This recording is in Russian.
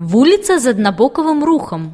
Вуліца з аднабокавым рухам.